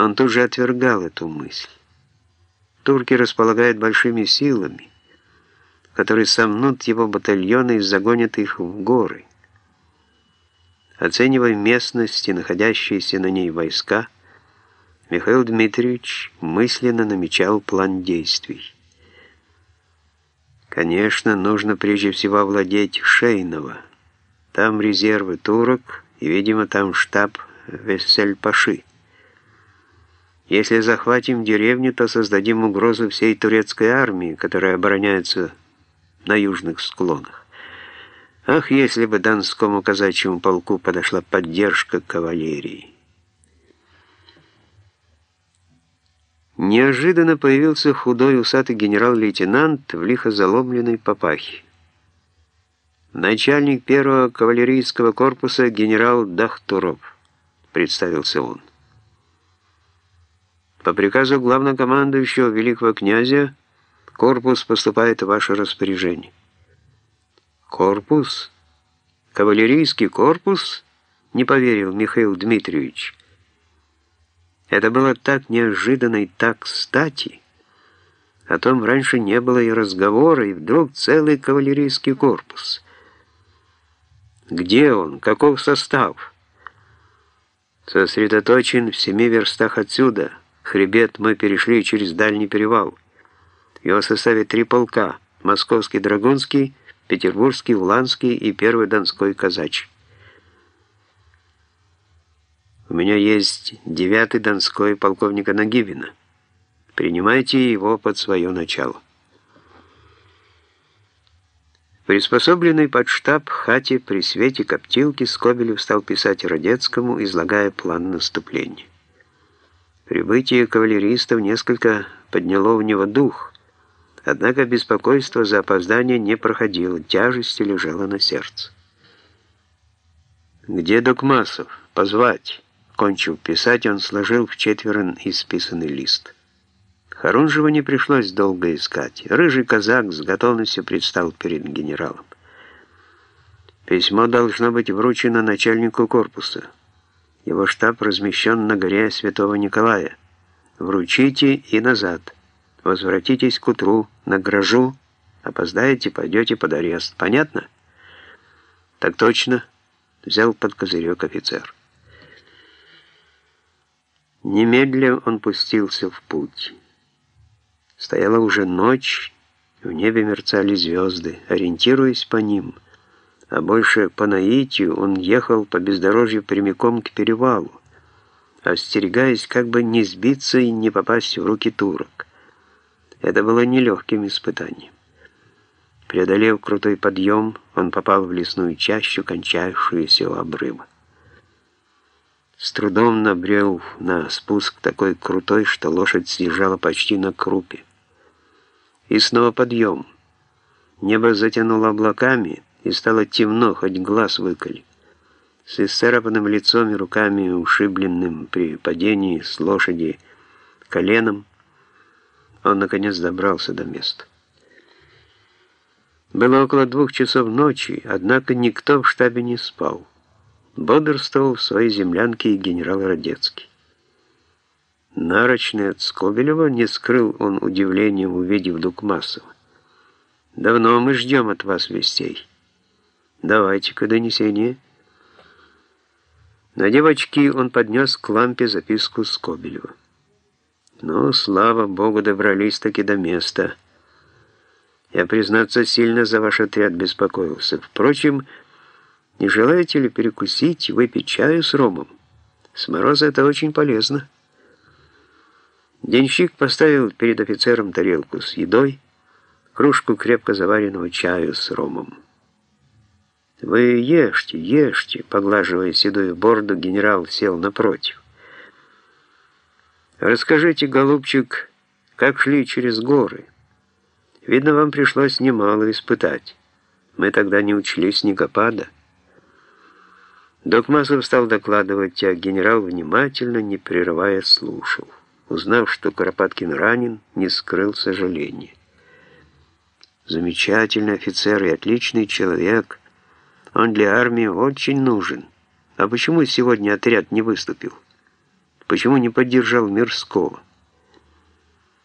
Он тут же отвергал эту мысль. Турки располагают большими силами, которые сомнут его батальоны и загонят их в горы. Оценивая местность и находящиеся на ней войска, Михаил Дмитриевич мысленно намечал план действий. Конечно, нужно прежде всего овладеть Шейново. Там резервы турок и, видимо, там штаб Вессель-Паши. Если захватим деревню, то создадим угрозу всей турецкой армии, которая обороняется на южных склонах. Ах, если бы Донскому казачьему полку подошла поддержка кавалерии! Неожиданно появился худой усатый генерал-лейтенант в лихо заломленной папахе. «Начальник первого кавалерийского корпуса генерал Дахтуров», — представился он. По приказу главнокомандующего великого князя корпус поступает в ваше распоряжение. Корпус? Кавалерийский корпус? Не поверил Михаил Дмитриевич. Это было так неожиданно и так кстати. О том раньше не было и разговора, и вдруг целый кавалерийский корпус. Где он? Каков состав? Сосредоточен в семи верстах отсюда — Хребет мы перешли через дальний перевал. В его составе три полка – Московский Драгунский, Петербургский Уланский и Первый Донской Казачий. У меня есть девятый Донской полковника Нагибина. Принимайте его под свое начало. Приспособленный под штаб хате при свете коптилки Скобелев стал писать Родецкому, излагая план наступления. Прибытие кавалеристов несколько подняло в него дух, однако беспокойство за опоздание не проходило, тяжесть лежала на сердце. «Где Докмасов? Позвать!» Кончив писать, он сложил в четверо исписанный лист. Харунжева не пришлось долго искать. Рыжий казак с готовностью предстал перед генералом. Письмо должно быть вручено начальнику корпуса. Его штаб размещен на горе Святого Николая. Вручите и назад. Возвратитесь к утру, награжу. Опоздаете, пойдете под арест. Понятно? Так точно, взял под козырек офицер. Немедля он пустился в путь. Стояла уже ночь, в небе мерцали звезды. Ориентируясь по ним — а больше по наитию он ехал по бездорожью прямиком к перевалу, остерегаясь как бы не сбиться и не попасть в руки турок. Это было нелегким испытанием. Преодолев крутой подъем, он попал в лесную чащу, кончающуюся у обрыва. С трудом набрел на спуск такой крутой, что лошадь съезжала почти на крупе. И снова подъем. Небо затянуло облаками, и стало темно, хоть глаз выколи. С исцарапанным лицом и руками, ушибленным при падении с лошади коленом, он, наконец, добрался до места. Было около двух часов ночи, однако никто в штабе не спал. Бодрствовал в своей землянке и генерал Родецкий. Нарочный от Скобелева не скрыл он удивлением, увидев Дукмасова. «Давно мы ждем от вас вестей». Давайте-ка донесение. На девочки он поднес к лампе записку Скобелева. Ну, слава богу, добрались-таки до места. Я, признаться, сильно за ваш отряд беспокоился. Впрочем, не желаете ли перекусить, выпить чаю с ромом? С мороза это очень полезно. Денщик поставил перед офицером тарелку с едой, кружку крепко заваренного чаю с ромом. «Вы ешьте, ешьте», — поглаживая седую борду, генерал сел напротив. «Расскажите, голубчик, как шли через горы? Видно, вам пришлось немало испытать. Мы тогда не учли снегопада». Докмасов стал докладывать, а генерал внимательно, не прерывая, слушал. Узнав, что Куропаткин ранен, не скрыл сожаления. Замечательный офицер и отличный человек — он для армии очень нужен. А почему сегодня отряд не выступил? Почему не поддержал Мирского?